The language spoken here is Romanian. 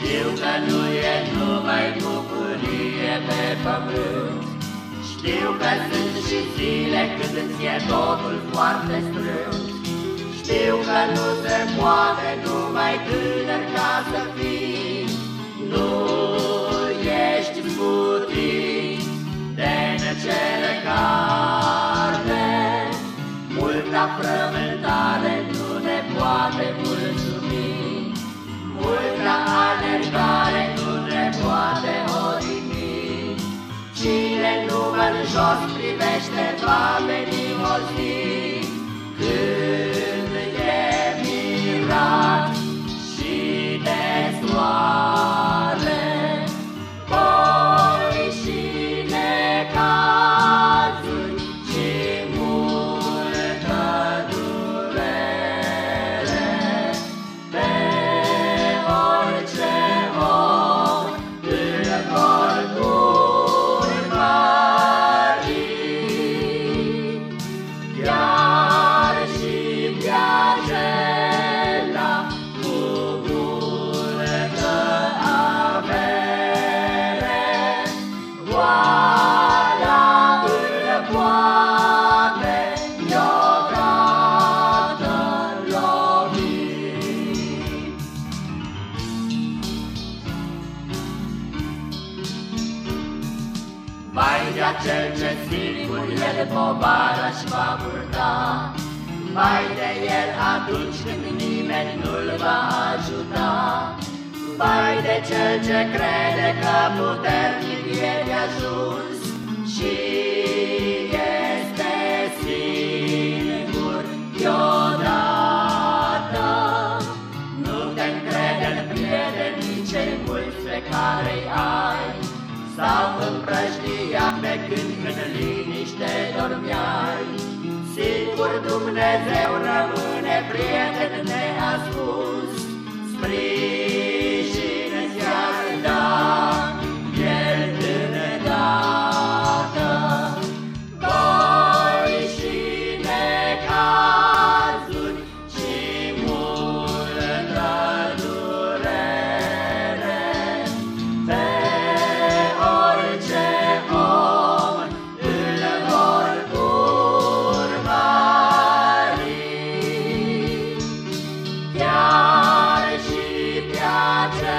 Știu că nu e numai bucurie pe pământ. Știu că sunt și zile când îți e totul foarte strânt Știu că nu se poate numai tânăr ca să fii. Nu ești sputit de necercare Multa frământare nu ne poate mulțumi jos privește va veni Vai de acel ce singur el povara și va purta. Vai de el atunci când nimeni nu-l va ajuta. Vai de cel ce crede că puternic e de ajuns Și este singur deodată. Nu te încrede în prietenii cei mulți pe care-i ai Sau împrăștia pe când în liniște dormeai Singur Dumnezeu rămâne prieten neascuns. Sprijin Yeah.